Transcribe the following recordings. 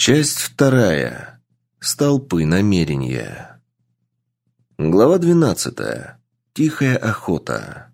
Часть вторая. Столпы намерения. Глава двенадцатая. Тихая охота.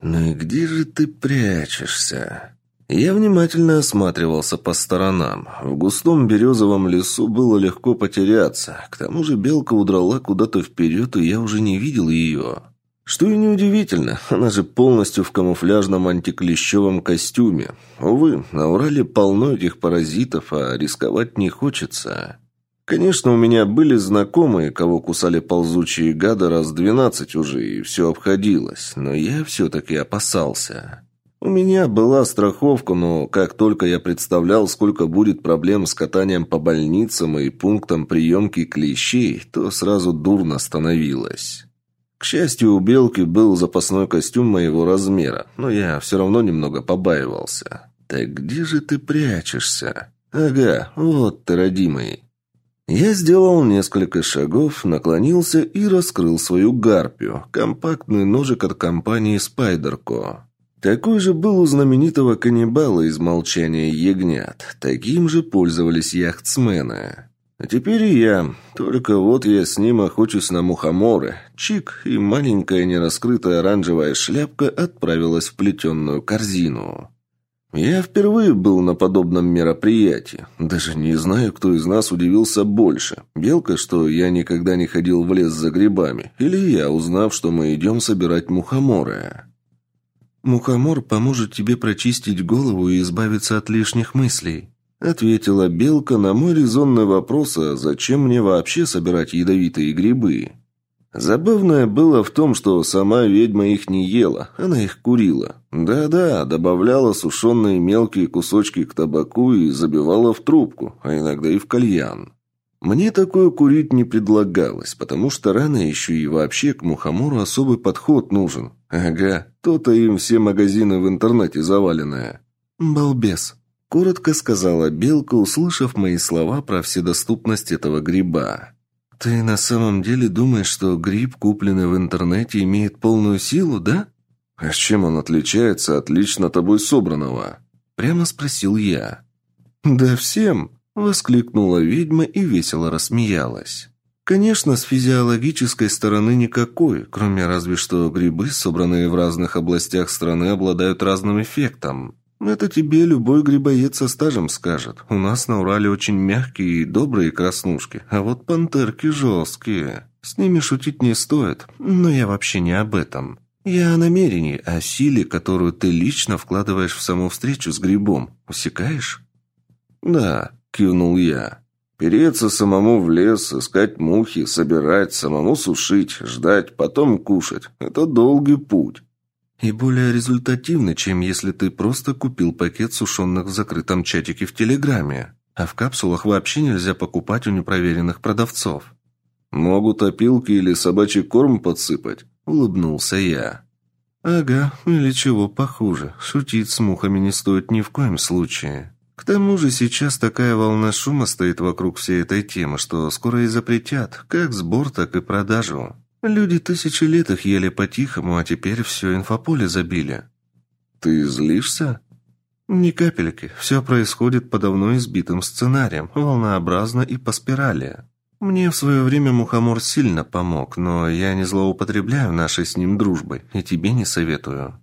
«Ну и где же ты прячешься?» Я внимательно осматривался по сторонам. В густом березовом лесу было легко потеряться. К тому же белка удрала куда-то вперед, и я уже не видел ее. Что и неудивительно, она же полностью в камуфляжном антиклещевом костюме. Увы, на Урале полно этих паразитов, а рисковать не хочется. Конечно, у меня были знакомые, кого кусали ползучие гады раз двенадцать уже, и все обходилось, но я все-таки опасался. У меня была страховка, но как только я представлял, сколько будет проблем с катанием по больницам и пунктам приемки клещей, то сразу дурно становилось. К счастью, у Белки был запасной костюм моего размера, но я все равно немного побаивался. «Так где же ты прячешься?» «Ага, вот ты, родимый». Я сделал несколько шагов, наклонился и раскрыл свою гарпию, компактный ножик от компании «Спайдерко». Такой же был у знаменитого каннибала из «Молчания ягнят». Таким же пользовались яхтсмены. А теперь и я. Только вот я с ним охочусь на мухоморы. Чик и маленькая нераскрытая оранжевая шляпка отправилась в плетенную корзину. Я впервые был на подобном мероприятии. Даже не знаю, кто из нас удивился больше. Белка, что я никогда не ходил в лес за грибами, или я, узнав, что мы идем собирать мухоморы. «Мухомор поможет тебе прочистить голову и избавиться от лишних мыслей», Ответила Белка на мой резонный вопрос, а зачем мне вообще собирать ядовитые грибы? Забавное было в том, что сама ведьма их не ела, она их курила. Да-да, добавляла сушеные мелкие кусочки к табаку и забивала в трубку, а иногда и в кальян. Мне такое курить не предлагалось, потому что рано еще и вообще к мухомору особый подход нужен. Ага, то-то им все магазины в интернете заваленные. «Балбес», Коротко сказала Белка, услышав мои слова про вседоступность этого гриба. «Ты на самом деле думаешь, что гриб, купленный в интернете, имеет полную силу, да?» «А с чем он отличается от лично тобой собранного?» Прямо спросил я. «Да всем!» – воскликнула ведьма и весело рассмеялась. Конечно, с физиологической стороны никакой, кроме разве что грибы, собранные в разных областях страны, обладают разным эффектом. Это тебе любой грибоед со стажем скажет. У нас на Урале очень мягкие и добрые краснушки, а вот пантерки жесткие. С ними шутить не стоит, но я вообще не об этом. Я о намерении, о силе, которую ты лично вкладываешь в саму встречу с грибом. Усекаешь? Да, кивнул я. Переться самому в лес, искать мухи, собирать, самому сушить, ждать, потом кушать. Это долгий путь. И более результативно, чем если ты просто купил пакет сушеных в закрытом чатике в Телеграме. А в капсулах вообще нельзя покупать у непроверенных продавцов. «Могут опилки или собачий корм подсыпать?» – улыбнулся я. «Ага, или чего похуже. Шутить с мухами не стоит ни в коем случае. К тому же сейчас такая волна шума стоит вокруг всей этой темы, что скоро и запретят, как сбор, так и продажу. Люди тысячи лет их ели по-тихому, а теперь все инфополе забили. Ты злишься? Ни капельки. Все происходит по давно избитым сценариям, волнообразно и по спирали. Мне в свое время Мухомор сильно помог, но я не злоупотребляю нашей с ним дружбой, и тебе не советую.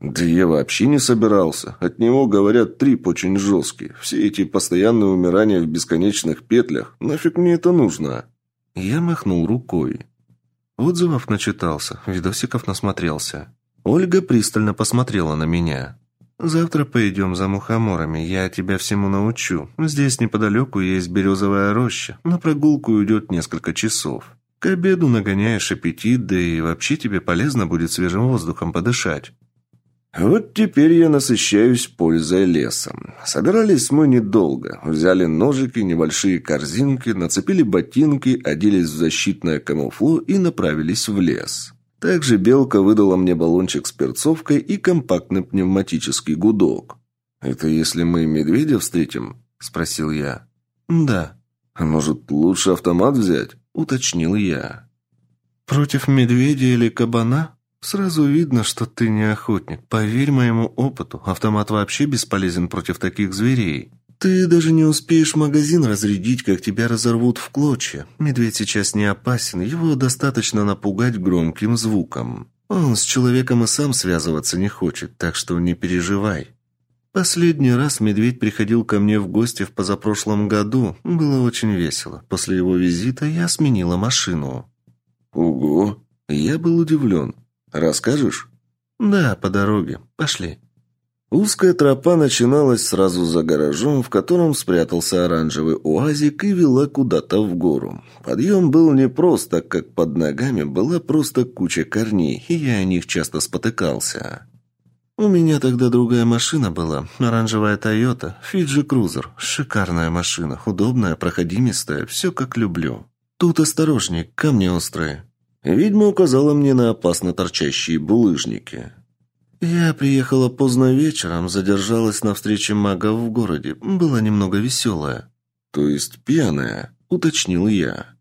Да я вообще не собирался. От него, говорят, трип очень жесткий. Все эти постоянные умирания в бесконечных петлях. Нафиг мне это нужно? Я махнул рукой. Отзывов начитался, видосиков насмотрелся. Ольга пристально посмотрела на меня. «Завтра пойдем за мухоморами, я тебя всему научу. Здесь неподалеку есть березовая роща, на прогулку уйдет несколько часов. К обеду нагоняешь аппетит, да и вообще тебе полезно будет свежим воздухом подышать. Вот теперь я насыщаюсь пользой лесом. Собирались мы недолго. Взяли ножики, небольшие корзинки, нацепили ботинки, оделись в защитное камуфло и направились в лес. Также Белка выдала мне баллончик с перцовкой и компактный пневматический гудок. «Это если мы медведя встретим?» – спросил я. «Да». «А может, лучше автомат взять?» – уточнил я. «Против медведя или кабана?» «Сразу видно, что ты не охотник. Поверь моему опыту, автомат вообще бесполезен против таких зверей». Ты даже не успеешь магазин разрядить, как тебя разорвут в клочья. Медведь сейчас не опасен, его достаточно напугать громким звуком. Он с человеком и сам связываться не хочет, так что не переживай. Последний раз медведь приходил ко мне в гости в позапрошлом году. Было очень весело. После его визита я сменила машину. Ого! Я был удивлен. Расскажешь? Да, по дороге. Пошли. Узкая тропа начиналась сразу за гаражом, в котором спрятался оранжевый уазик и вела куда-то в гору. Подъем был непрост, так как под ногами была просто куча корней, и я о них часто спотыкался. У меня тогда другая машина была, оранжевая Тойота, Фиджи Крузер. Шикарная машина, удобная, проходимистая, все как люблю. Тут осторожней, камни острые. Ведьма указала мне на опасно торчащие булыжники. «Я приехала поздно вечером, задержалась на встрече магов в городе. Была немного веселая». «То есть пьяная?» – уточнил я.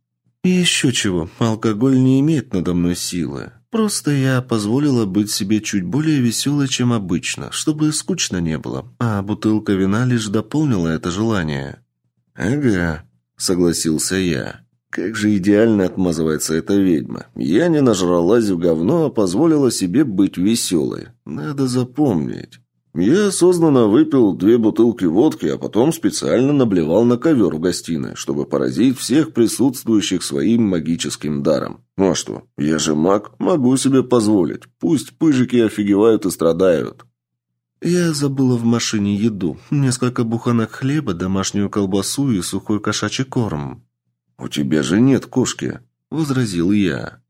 «И еще чего, алкоголь не имеет надо мной силы. Просто я позволила быть себе чуть более веселой, чем обычно, чтобы скучно не было, а бутылка вина лишь дополнила это желание». «Ага», – согласился я. Как же идеально отмазывается эта ведьма. Я не нажралась в говно, а позволила себе быть веселой. Надо запомнить. Я осознанно выпил две бутылки водки, а потом специально наблевал на ковер в гостиной, чтобы поразить всех присутствующих своим магическим даром. Ну а что, я же маг, могу себе позволить. Пусть пыжики офигевают и страдают. Я забыла в машине еду. Несколько буханок хлеба, домашнюю колбасу и сухой кошачий корм. «У тебя же нет кошки», — возразил я.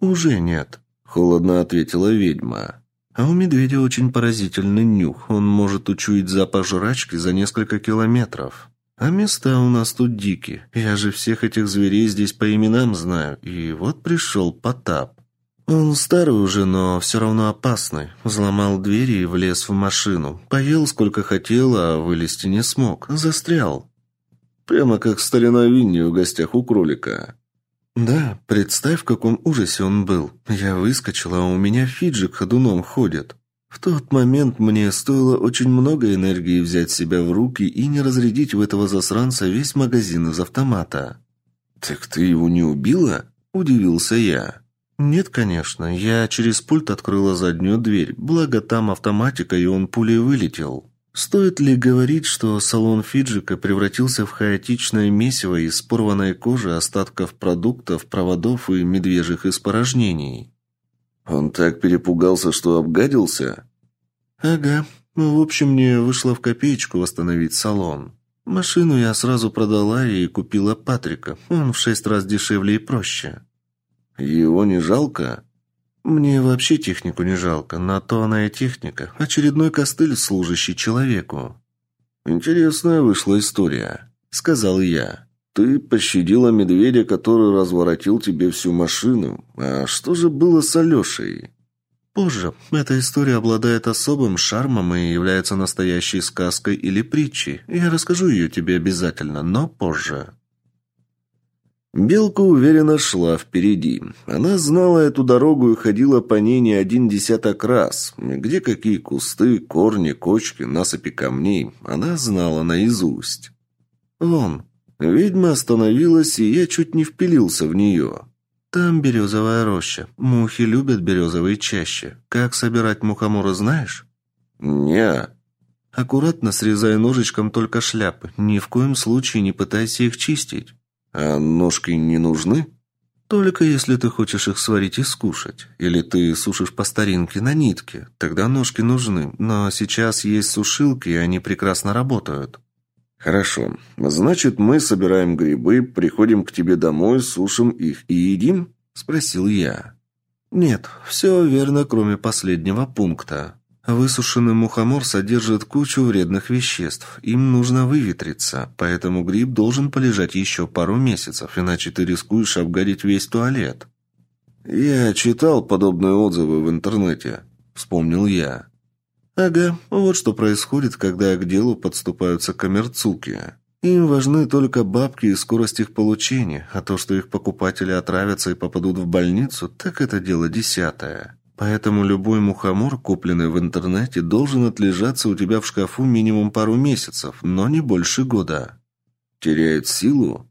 «Уже нет», — холодно ответила ведьма. «А у медведя очень поразительный нюх. Он может учуять запах жрачки за несколько километров. А места у нас тут дикие. Я же всех этих зверей здесь по именам знаю. И вот пришел Потап. Он старый уже, но все равно опасный. Взломал двери и влез в машину. Поел сколько хотел, а вылезти не смог. Застрял. Прямо как старина Винни в гостях у кролика. Да, представь, в каком ужасе он был. Я выскочила, а у меня Фиджик ходуном ходит. В тот момент мне стоило очень много энергии взять себя в руки и не разрядить в этого засранца весь магазин из автомата. «Так ты его не убила?» – удивился я. «Нет, конечно. Я через пульт открыла заднюю дверь. Благо там автоматика, и он пулей вылетел». Стоит ли говорить, что салон Фиджика превратился в хаотичное месиво из порванной кожи, остатков продуктов, проводов и медвежьих испорожнений? Он так перепугался, что обгадился? Ага. В общем, мне вышло в копеечку восстановить салон. Машину я сразу продала и купила Патрика. Он в шесть раз дешевле и проще. Его не жалко? Мне вообще технику не жалко, на то она и техника. Очередной костыль, служащий человеку. Интересная вышла история, сказал я. Ты пощадила медведя, который разворотил тебе всю машину. А что же было с Алешей? Позже. Эта история обладает особым шармом и является настоящей сказкой или притчей. Я расскажу ее тебе обязательно, но позже. Белка уверенно шла впереди. Она знала эту дорогу и ходила по ней не один десяток раз. Где какие кусты, корни, кочки, насыпи камней, она знала наизусть. «Вон». Ведьма остановилась, и я чуть не впилился в нее. «Там березовая роща. Мухи любят березовые чаще. Как собирать мухоморы, знаешь?» «Не». «Аккуратно срезай ножичком только шляпы. Ни в коем случае не пытайся их чистить». «А ножки не нужны?» «Только если ты хочешь их сварить и скушать. Или ты сушишь по старинке на нитке. Тогда ножки нужны. Но сейчас есть сушилки, и они прекрасно работают». «Хорошо. Значит, мы собираем грибы, приходим к тебе домой, сушим их и едим?» – спросил я. «Нет, все верно, кроме последнего пункта. Высушенный мухомор содержит кучу вредных веществ. Им нужно выветриться, поэтому гриб должен полежать еще пару месяцев, иначе ты рискуешь обгадить весь туалет. «Я читал подобные отзывы в интернете», — вспомнил я. «Ага, вот что происходит, когда к делу подступаются коммерцуки. Им важны только бабки и скорость их получения, а то, что их покупатели отравятся и попадут в больницу, так это дело десятое». Поэтому любой мухомор, купленный в интернете, должен отлежаться у тебя в шкафу минимум пару месяцев, но не больше года. Теряет силу?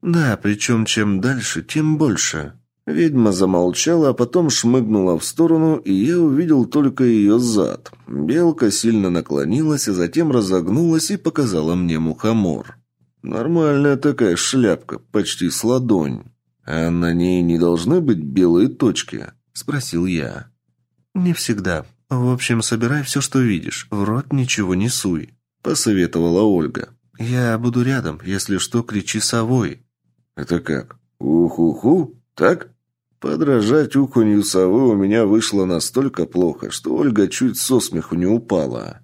Да, причем чем дальше, тем больше. Ведьма замолчала, а потом шмыгнула в сторону, и я увидел только ее зад. Белка сильно наклонилась, а затем разогнулась и показала мне мухомор. Нормальная такая шляпка, почти с ладонь. А на ней не должны быть белые точки? Спросил я. «Не всегда. В общем, собирай все, что видишь. В рот ничего не суй», — посоветовала Ольга. «Я буду рядом. Если что, кричи совой». «Это как? Ух-уху? Так?» Подражать уханью совы у меня вышло настолько плохо, что Ольга чуть со смеху не упала.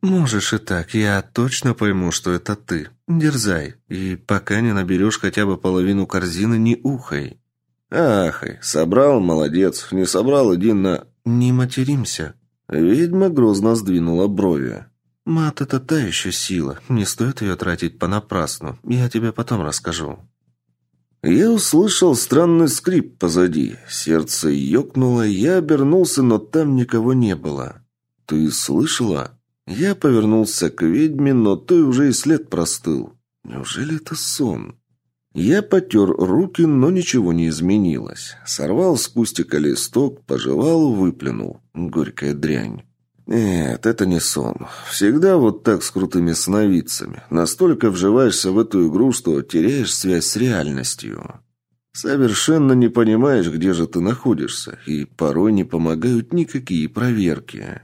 «Можешь и так. Я точно пойму, что это ты. Дерзай. И пока не наберешь хотя бы половину корзины, не ухай». «Ахай, собрал, молодец. Не собрал, иди на...» «Не материмся». Ведьма грозно сдвинула брови. «Мат — это та еще сила. Не стоит ее тратить понапрасну. Я тебе потом расскажу». Я услышал странный скрип позади. Сердце ёкнуло, я обернулся, но там никого не было. «Ты слышала?» Я повернулся к ведьме, но той уже и след простыл. Неужели это сон? Я потер руки, но ничего не изменилось. Сорвал с кустика листок, пожевал, выплюнул. Горькая дрянь. Нет, это не сон. Всегда вот так с крутыми сновидцами. Настолько вживаешься в эту игру, что теряешь связь с реальностью. Совершенно не понимаешь, где же ты находишься, и порой не помогают никакие проверки.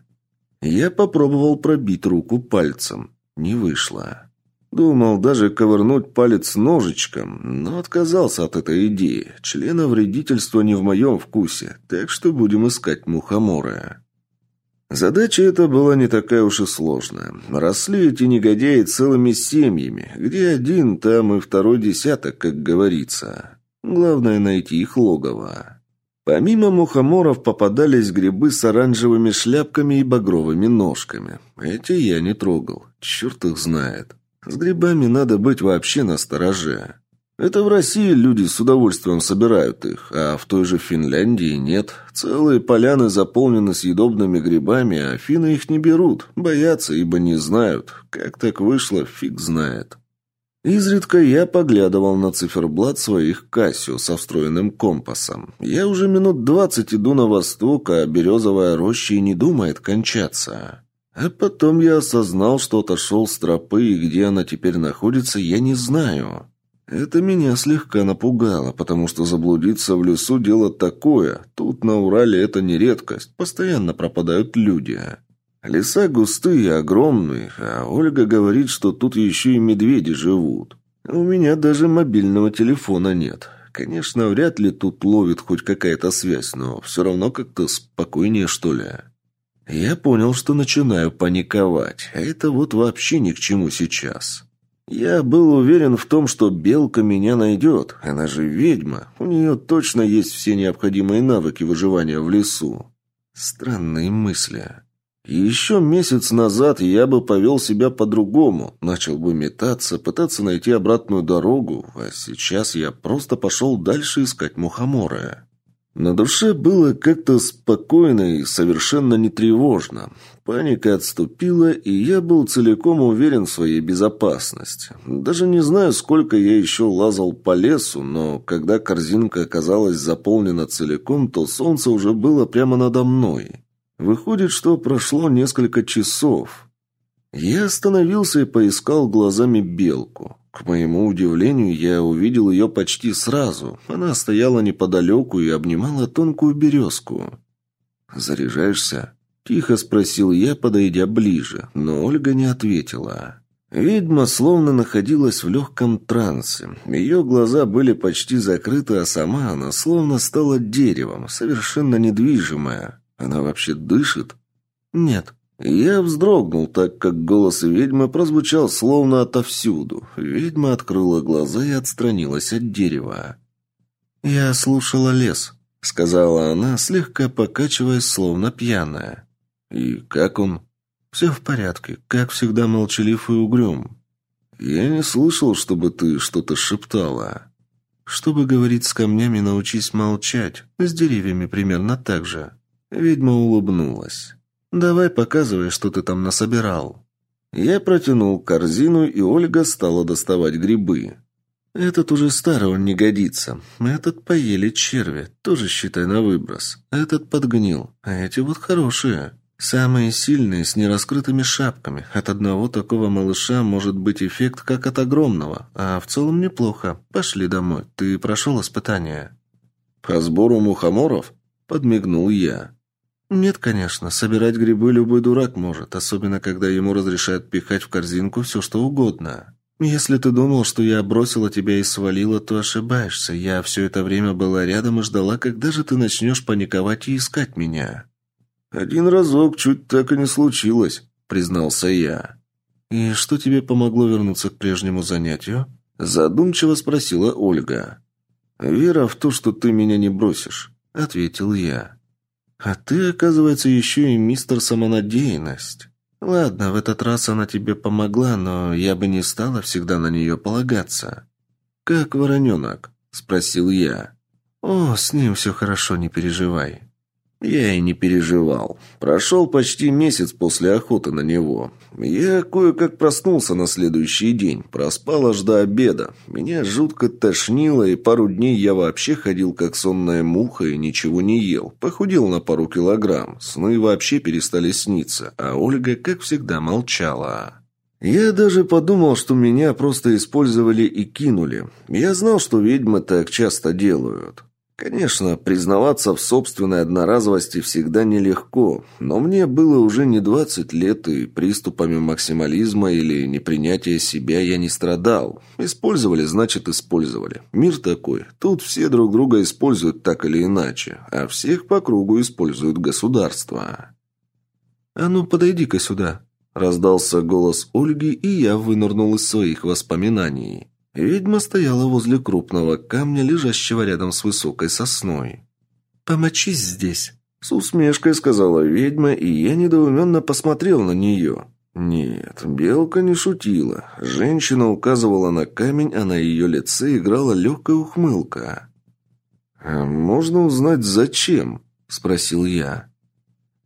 Я попробовал пробить руку пальцем. Не вышло. Думал даже ковырнуть палец ножичком, но отказался от этой идеи. Члена вредительства не в моем вкусе, так что будем искать мухомора. Задача эта была не такая уж и сложная. Росли эти негодяи целыми семьями. Где один, там и второй десяток, как говорится. Главное найти их логово. Помимо мухоморов попадались грибы с оранжевыми шляпками и багровыми ножками. Эти я не трогал. Черт их знает. С грибами надо быть вообще настороже. Это в России люди с удовольствием собирают их, а в той же Финляндии нет. Целые поляны заполнены съедобными грибами, а финны их не берут, боятся, ибо не знают. Как так вышло, фиг знает. Изредка я поглядывал на циферблат своих Кассио со встроенным компасом. Я уже минут двадцать иду на восток, а березовая роща и не думает кончаться. А потом я осознал, что отошел с тропы, и где она теперь находится, я не знаю. Это меня слегка напугало, потому что заблудиться в лесу дело такое. Тут на Урале это не редкость, постоянно пропадают люди. Леса густые, огромные, а Ольга говорит, что тут еще и медведи живут. У меня даже мобильного телефона нет. Конечно, вряд ли тут ловит хоть какая-то связь, но все равно как-то спокойнее, что ли. Я понял, что начинаю паниковать, а это вот вообще ни к чему сейчас. Я был уверен в том, что Белка меня найдет. Она же ведьма. У нее точно есть все необходимые навыки выживания в лесу. Странные мысли. еще месяц назад я бы повел себя по-другому. Начал бы метаться, пытаться найти обратную дорогу. А сейчас я просто пошел дальше искать мухомора. На душе было как-то спокойно и совершенно не тревожно. Паника отступила, и я был целиком уверен в своей безопасности. Даже не знаю, сколько я еще лазал по лесу, но когда корзинка оказалась заполнена целиком, то солнце уже было прямо надо мной. Выходит, что прошло несколько часов. Я остановился и поискал глазами белку. К моему удивлению, я увидел ее почти сразу. Она стояла неподалеку и обнимала тонкую березку. «Заряжаешься?» – тихо спросил я, подойдя ближе, но Ольга не ответила. Ведьма словно находилась в легком трансе. Ее глаза были почти закрыты, а сама она словно стала деревом, совершенно недвижимая. Она вообще дышит? Нет, я вздрогнул, так как голос ведьмы прозвучал словно отовсюду. Ведьма открыла глаза и отстранилась от дерева. «Я слушала лес», — сказала она, слегка покачиваясь, словно пьяная. «И как он?» «Все в порядке, как всегда молчалив и угрюм». «Я не слышал, чтобы ты что-то шептала». «Чтобы говорить с камнями, научись молчать. С деревьями примерно так же». Ведьма улыбнулась. «Давай показывай, что ты там насобирал». Я протянул корзину, и Ольга стала доставать грибы. Этот уже старый, он не годится. Этот поели черви, тоже считай на выброс. Этот подгнил, а эти вот хорошие. Самые сильные, с нераскрытыми шапками. От одного такого малыша может быть эффект, как от огромного. А в целом неплохо. Пошли домой. Ты прошел испытание. По сбору мухоморов? Подмигнул я. Нет, конечно. Собирать грибы любой дурак может, особенно когда ему разрешают пихать в корзинку все, что угодно. «Если ты думал, что я бросила тебя и свалила, то ошибаешься. Я все это время была рядом и ждала, когда же ты начнешь паниковать и искать меня». «Один разок чуть так и не случилось», — признался я. «И что тебе помогло вернуться к прежнему занятию?» Задумчиво спросила Ольга. «Вера в то, что ты меня не бросишь», — ответил я. «А ты, оказывается, еще и мистер самонадеянность». «Ладно, в этот раз она тебе помогла, но я бы не стала всегда на нее полагаться». «Как вороненок?» – спросил я. «О, с ним все хорошо, не переживай». Я и не переживал. Прошел почти месяц после охоты на него. Я кое-как проснулся на следующий день. Проспал аж до обеда. Меня жутко тошнило, и пару дней я вообще ходил как сонная муха и ничего не ел. Похудел на пару килограмм. Сны вообще перестали сниться, а Ольга, как всегда, молчала. Я даже подумал, что меня просто использовали и кинули. Я знал, что ведьмы так часто делают. Конечно, признаваться в собственной одноразовости всегда нелегко, но мне было уже не 20 лет, и приступами максимализма или непринятия себя я не страдал. Использовали, значит, использовали. Мир такой. Тут все друг друга используют так или иначе, а всех по кругу используют государство. «А ну, подойди-ка сюда», – раздался голос Ольги, и я вынырнул из своих воспоминаний. Ведьма стояла возле крупного камня, лежащего рядом с высокой сосной. «Помочись здесь», — с усмешкой сказала ведьма, и я недоуменно посмотрел на нее. Нет, белка не шутила. Женщина указывала на камень, а на ее лице играла легкая ухмылка. «А можно узнать, зачем?» – спросил я.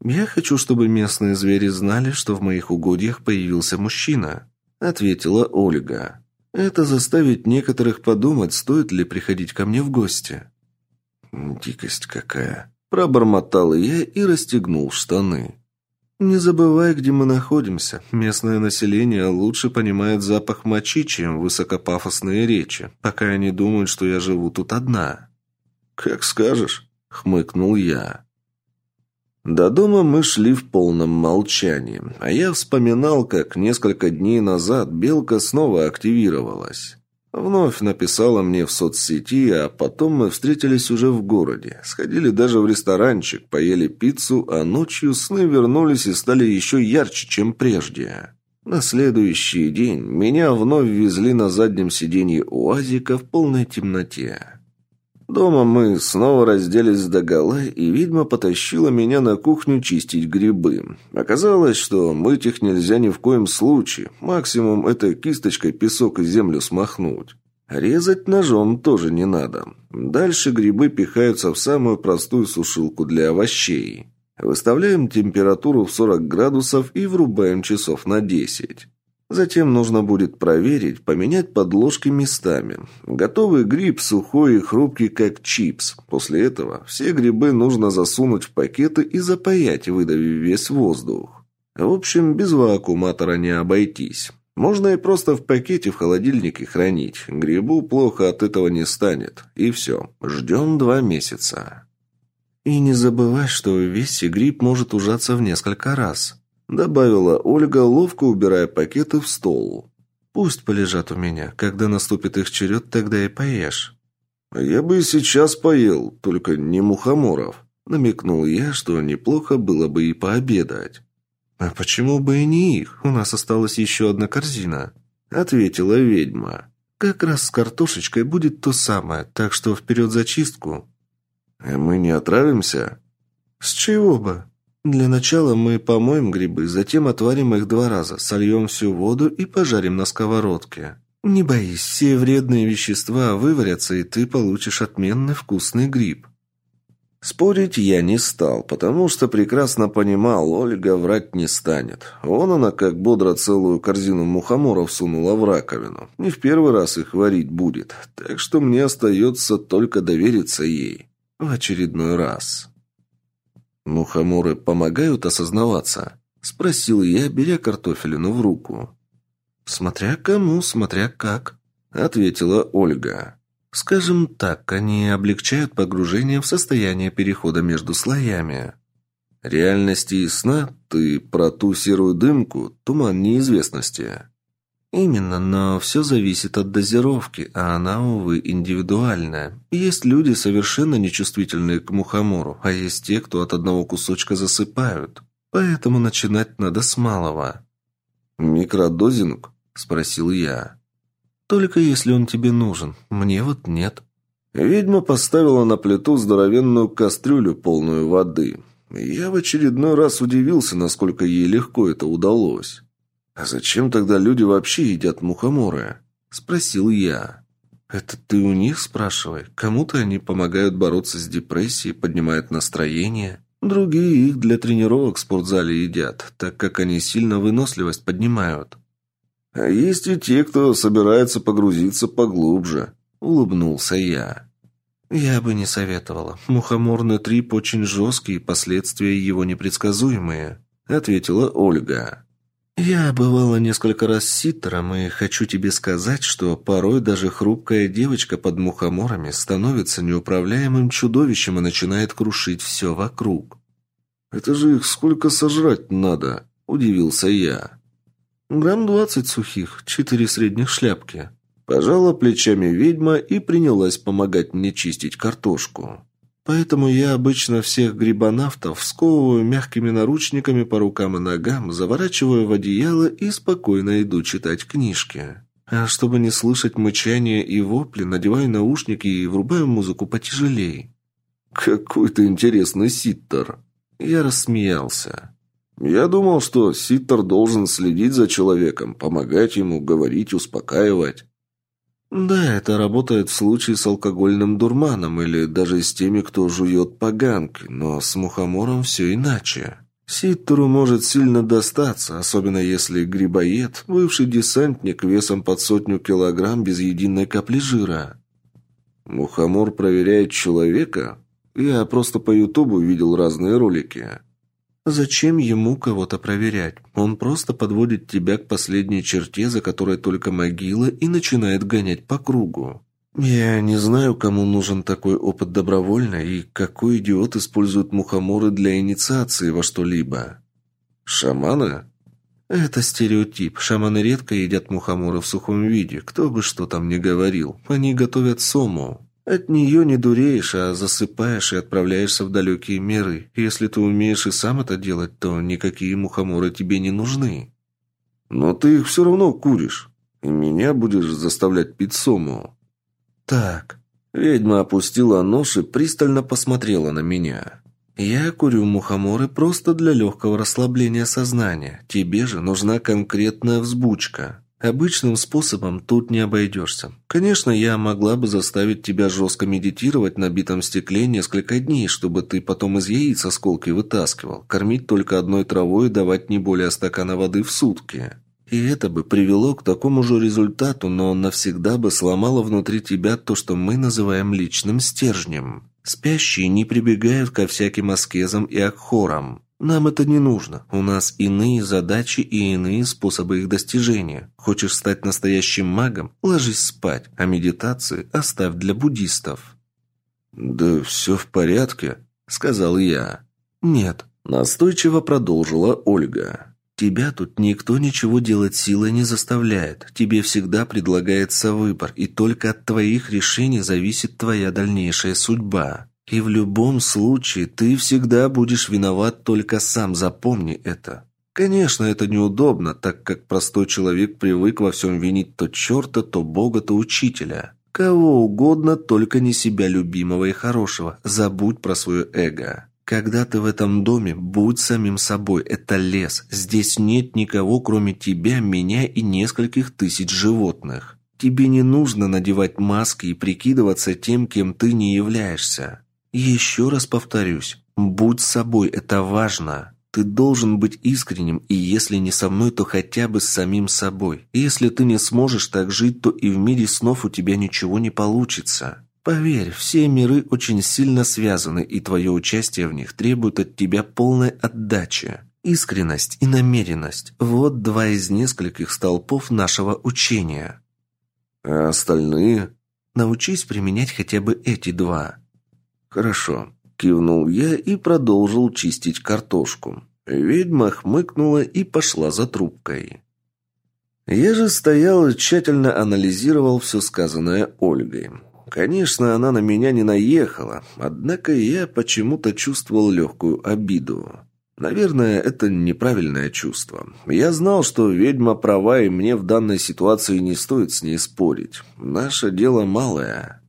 «Я хочу, чтобы местные звери знали, что в моих угодьях появился мужчина», – ответила Ольга. Это заставит некоторых подумать, стоит ли приходить ко мне в гости. Дикость какая. Пробормотал я и расстегнул штаны. Не забывай, где мы находимся. Местное население лучше понимает запах мочи, чем высокопафосные речи, пока они думают, что я живу тут одна. Как скажешь, хмыкнул я. До дома мы шли в полном молчании, а я вспоминал, как несколько дней назад Белка снова активировалась. Вновь написала мне в соцсети, а потом мы встретились уже в городе. Сходили даже в ресторанчик, поели пиццу, а ночью сны вернулись и стали еще ярче, чем прежде. На следующий день меня вновь везли на заднем сиденье УАЗика в полной темноте. Дома мы снова разделись догола, и ведьма потащила меня на кухню чистить грибы. Оказалось, что мыть их нельзя ни в коем случае. Максимум это кисточкой песок и землю смахнуть. Резать ножом тоже не надо. Дальше грибы пихаются в самую простую сушилку для овощей. Выставляем температуру в 40 градусов и врубаем часов на 10. Затем нужно будет проверить, поменять подложки местами. Готовый гриб сухой и хрупкий, как чипс. После этого все грибы нужно засунуть в пакеты и запаять, выдавив весь воздух. В общем, без вакууматора не обойтись. Можно и просто в пакете в холодильнике хранить. Грибу плохо от этого не станет. И все. Ждем два месяца. И не забывай, что весь гриб может ужаться в несколько раз. Добавила Ольга, ловко убирая пакеты в стол. «Пусть полежат у меня. Когда наступит их черед, тогда и поешь». «Я бы и сейчас поел, только не мухоморов», — намекнул я, что неплохо было бы и пообедать. «А почему бы и не их? У нас осталась еще одна корзина», — ответила ведьма. «Как раз с картошечкой будет то самое, так что вперед за чистку». «А мы не отравимся?» «С чего бы?» Для начала мы помоем грибы, затем отварим их два раза, сольем всю воду и пожарим на сковородке. Не боись, все вредные вещества выварятся, и ты получишь отменный вкусный гриб. Спорить я не стал, потому что прекрасно понимал, Ольга врать не станет. Вон она как бодро целую корзину мухоморов сунула в раковину. Не в первый раз их варить будет, так что мне остается только довериться ей. В очередной раз. «Мухоморы помогают осознаваться?» – спросил я, беря картофелину в руку. «Смотря кому, смотря как», – ответила Ольга. Скажем так, они облегчают погружение в состояние перехода между слоями. Реальности и сна ты про ту серую дымку, туман неизвестности. Именно, но все зависит от дозировки, а она, увы, индивидуальная. Есть люди, совершенно нечувствительные к мухомору, а есть те, кто от одного кусочка засыпают. Поэтому начинать надо с малого. «Микродозинг?» – спросил я. Только если он тебе нужен. Мне вот нет». Ведьма поставила на плиту здоровенную кастрюлю, полную воды. Я в очередной раз удивился, насколько ей легко это удалось. «А зачем тогда люди вообще едят мухоморы?» – спросил я. «Это ты у них спрашивай. Кому-то они помогают бороться с депрессией, поднимают настроение. Другие их для тренировок в спортзале едят, так как они сильно выносливость поднимают. А есть и те, кто собирается погрузиться поглубже», — улыбнулся я. «Я бы не советовала. Мухоморный трип очень жесткий, последствия его непредсказуемые», — ответила Ольга. «Я бывала несколько раз ситтером, и хочу тебе сказать, что порой даже хрупкая девочка под мухоморами становится неуправляемым чудовищем и начинает крушить все вокруг». «Это же их сколько сожрать надо?» – удивился я. «Грамм двадцать сухих, четыре средних шляпки». Пожала плечами ведьма и принялась помогать мне чистить картошку. Поэтому я обычно всех грибонавтов сковываю мягкими наручниками по рукам и ногам, заворачиваю в одеяло и спокойно иду читать книжки. А чтобы не слышать мычания и вопли, надеваю наушники и врубаю музыку потяжелее. «Какой ты интересный ситтер!» Я рассмеялся. Я думал, что ситтер должен следить за человеком, помогать ему, говорить, успокаивать. Да, это работает в случае с алкогольным дурманом или даже с теми, кто жует поганки, но с мухомором все иначе. Ситтеру может сильно достаться, особенно если грибоед, бывший десантник весом под сотню килограмм без единой капли жира. Мухомор проверяет человека? Я просто по ютубу видел разные ролики. Зачем ему кого-то проверять? Он просто подводит тебя к последней черте, за которой только могила, и начинает гонять по кругу. Я не знаю, кому нужен такой опыт добровольно и какой идиот использует мухоморы для инициации во что-либо. Шаманы? Это стереотип. Шаманы редко едят мухоморы в сухом виде. Кто бы что там ни говорил. Они готовят сому. От нее не дуреешь, а засыпаешь и отправляешься в далекие миры. Если ты умеешь и сам это делать, то никакие мухоморы тебе не нужны. Но ты их все равно куришь. И меня будешь заставлять пить сому. Так. Ведьма опустила нож и пристально посмотрела на меня. Я курю мухоморы просто для легкого расслабления сознания. Тебе же нужна конкретная взбучка. Обычным способом тут не обойдешься. Конечно, я могла бы заставить тебя жестко медитировать на битом стекле несколько дней, чтобы ты потом из яиц осколки вытаскивал, кормить только одной травой и давать не более стакана воды в сутки. И это бы привело к такому же результату, но навсегда бы сломало внутри тебя то, что мы называем личным стержнем. Спящие не прибегают ко всяким аскезам и акхорам. Нам это не нужно. У нас иные задачи и иные способы их достижения. Хочешь стать настоящим магом? Ложись спать, а медитации оставь для буддистов». «Да все в порядке», — сказал я. «Нет», — настойчиво продолжила Ольга. «Тебя тут никто ничего делать силой не заставляет. Тебе всегда предлагается выбор, и только от твоих решений зависит твоя дальнейшая судьба. И в любом случае ты всегда будешь виноват только сам, запомни это. Конечно, это неудобно, так как простой человек привык во всем винить то черта, то бога, то учителя. Кого угодно, только не себя любимого и хорошего. Забудь про свое эго. Когда ты в этом доме, будь самим собой. Это лес. Здесь нет никого, кроме тебя, меня и нескольких тысяч животных. Тебе не нужно надевать маски и прикидываться тем, кем ты не являешься. Еще раз повторюсь, будь собой, это важно. Ты должен быть искренним, и если не со мной, то хотя бы с самим собой. И если ты не сможешь так жить, то и в мире снов у тебя ничего не получится. Поверь, все миры очень сильно связаны, и твое участие в них требует от тебя полной отдачи. Искренность и намеренность – вот два из нескольких столпов нашего учения. А остальные? Научись применять хотя бы эти два. Хорошо. Кивнул я и продолжил чистить картошку. Ведьма хмыкнула и пошла за трубкой. Я же стоял и тщательно анализировал все сказанное Ольгой. Конечно, она на меня не наехала, однако я почему-то чувствовал легкую обиду. Наверное, это неправильное чувство. Я знал, что ведьма права, и мне в данной ситуации не стоит с ней спорить. Наше дело малое.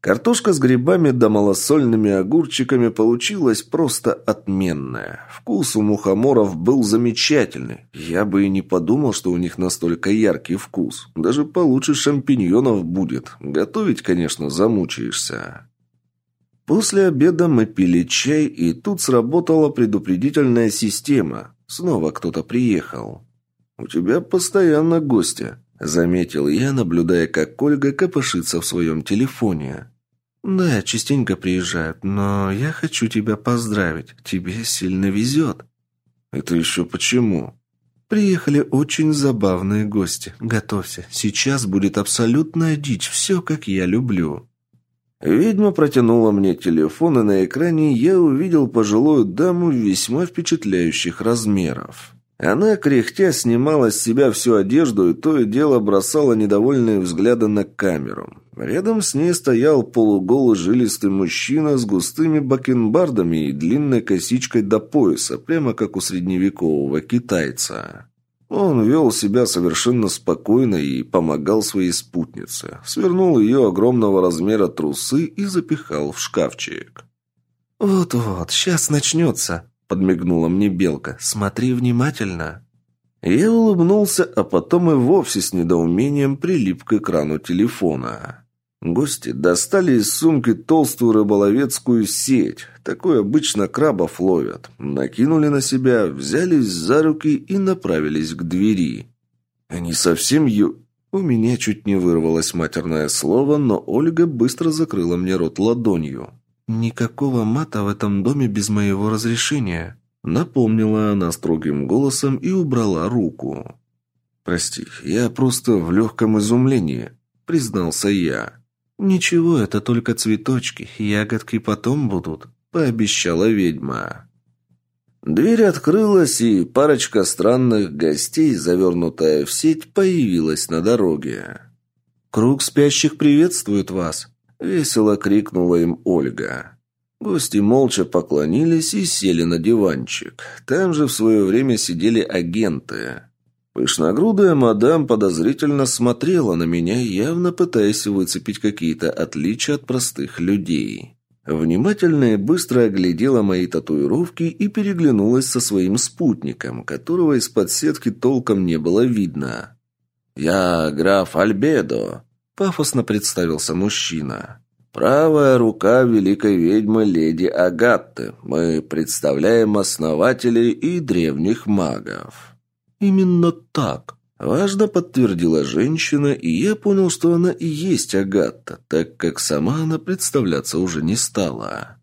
Картошка с грибами да малосольными огурчиками получилась просто отменная. Вкус у мухоморов был замечательный. Я бы и не подумал, что у них настолько яркий вкус. Даже получше шампиньонов будет. Готовить, конечно, замучаешься. После обеда мы пили чай, и тут сработала предупредительная система. Снова кто-то приехал. «У тебя постоянно гости», — заметил я, наблюдая, как Ольга копошится в своем телефоне. «Да, частенько приезжают, но я хочу тебя поздравить. Тебе сильно везет». «Это еще почему?» «Приехали очень забавные гости. Готовься. Сейчас будет абсолютная дичь. Все, как я люблю». Ведьма протянула мне телефон, и на экране я увидел пожилую даму весьма впечатляющих размеров. Она, кряхтя, снимала с себя всю одежду и то и дело бросала недовольные взгляды на камеру. Рядом с ней стоял полуголый жилистый мужчина с густыми бакенбардами и длинной косичкой до пояса, прямо как у средневекового китайца. Он вел себя совершенно спокойно и помогал своей спутнице. Свернул ее огромного размера трусы и запихал в шкафчик. «Вот-вот, сейчас начнется», — подмигнула мне Белка. «Смотри внимательно». Я улыбнулся, а потом и вовсе с недоумением прилип к экрану телефона. Гости достали из сумки толстую рыболовецкую сеть. Такой обычно крабов ловят. Накинули на себя, взялись за руки и направились к двери. Они совсем ю... У меня чуть не вырвалось матерное слово, но Ольга быстро закрыла мне рот ладонью. «Никакого мата в этом доме без моего разрешения», напомнила она строгим голосом и убрала руку. «Прости, я просто в легком изумлении», признался я. «Ничего, это только цветочки, ягодки потом будут», — пообещала ведьма. Дверь открылась, и парочка странных гостей, завернутая в сеть, появилась на дороге. «Круг спящих приветствует вас!» — весело крикнула им Ольга. Гости молча поклонились и сели на диванчик. Там же в свое время сидели агенты. Пышногрудая мадам подозрительно смотрела на меня, явно пытаясь выцепить какие-то отличия от простых людей. Внимательно и быстро оглядела мои татуировки и переглянулась со своим спутником, которого из-под сетки толком не было видно. «Я граф Альбедо», — пафосно представился мужчина. «Правая рука великой ведьмы леди Агатты. Мы представляем основателей и древних магов». «Именно так», – важно подтвердила женщина, и я понял, что она и есть Агатта, так как сама она представляться уже не стала.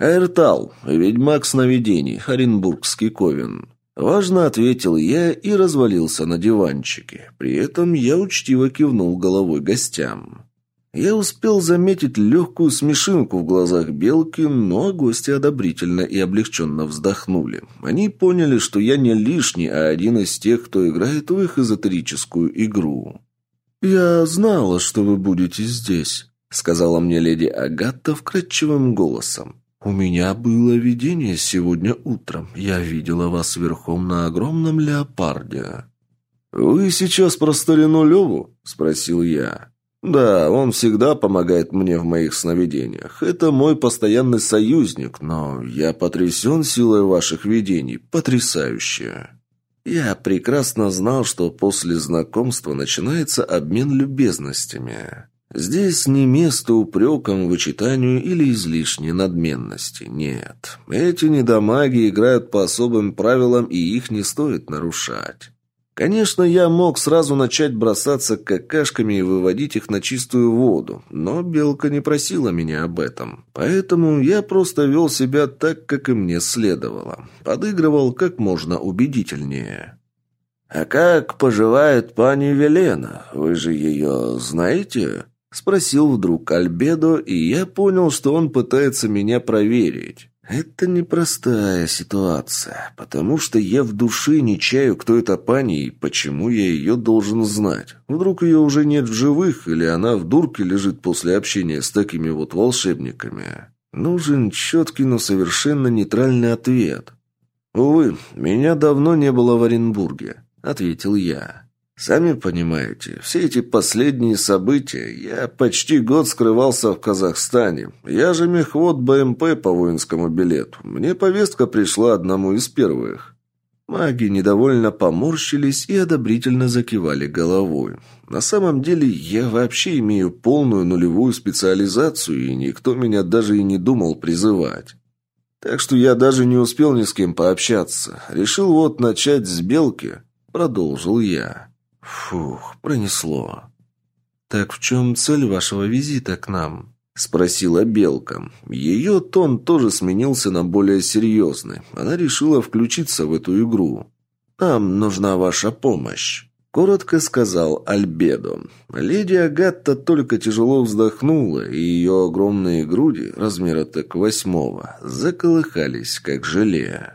«Эртал, ведьмак сновидений, Оренбургский ковен». Важно ответил я и развалился на диванчике. При этом я учтиво кивнул головой гостям. Я успел заметить легкую смешинку в глазах Белки, но гости одобрительно и облегченно вздохнули. Они поняли, что я не лишний, а один из тех, кто играет в их эзотерическую игру. «Я знала, что вы будете здесь», — сказала мне леди Агатта вкрадчивым голосом. «У меня было видение сегодня утром. Я видела вас верхом на огромном леопарде». «Вы сейчас про старину Леву?» — спросил я. «Да, он всегда помогает мне в моих сновидениях. Это мой постоянный союзник, но я потрясен силой ваших видений. Потрясающе!» Я прекрасно знал, что после знакомства начинается обмен любезностями. Здесь не место упрекам, вычитанию или излишней надменности. Нет. Эти недомаги играют по особым правилам, и их не стоит нарушать. Конечно, я мог сразу начать бросаться какашками и выводить их на чистую воду, но Белка не просила меня об этом. Поэтому я просто вел себя так, как и мне следовало. Подыгрывал как можно убедительнее. «А как поживает пани Велена? Вы же ее знаете?» Спросил вдруг Альбедо, и я понял, что он пытается меня проверить. Это непростая ситуация, потому что я в душе не чаю, кто эта пани и почему я ее должен знать. Вдруг ее уже нет в живых, или она в дурке лежит после общения с такими вот волшебниками. Нужен четкий, но совершенно нейтральный ответ. «Увы, меня давно не было в Оренбурге», — ответил я. Сами понимаете, все эти последние события, я почти год скрывался в Казахстане. Я же мехвод БМП по воинскому билету. Мне повестка пришла одному из первых. Маги недовольно поморщились и одобрительно закивали головой. На самом деле, я вообще имею полную нулевую специализацию, и никто меня даже и не думал призывать. Так что я даже не успел ни с кем пообщаться. Решил вот начать с белки, продолжил я. Фух, пронесло. «Так в чем цель вашего визита к нам?» – спросила Белка. Ее тон тоже сменился на более серьезный. Она решила включиться в эту игру. «Нам нужна ваша помощь», – коротко сказал Альбедо. Леди Агатта только тяжело вздохнула, и ее огромные груди, размера так восьмого, заколыхались, как желе.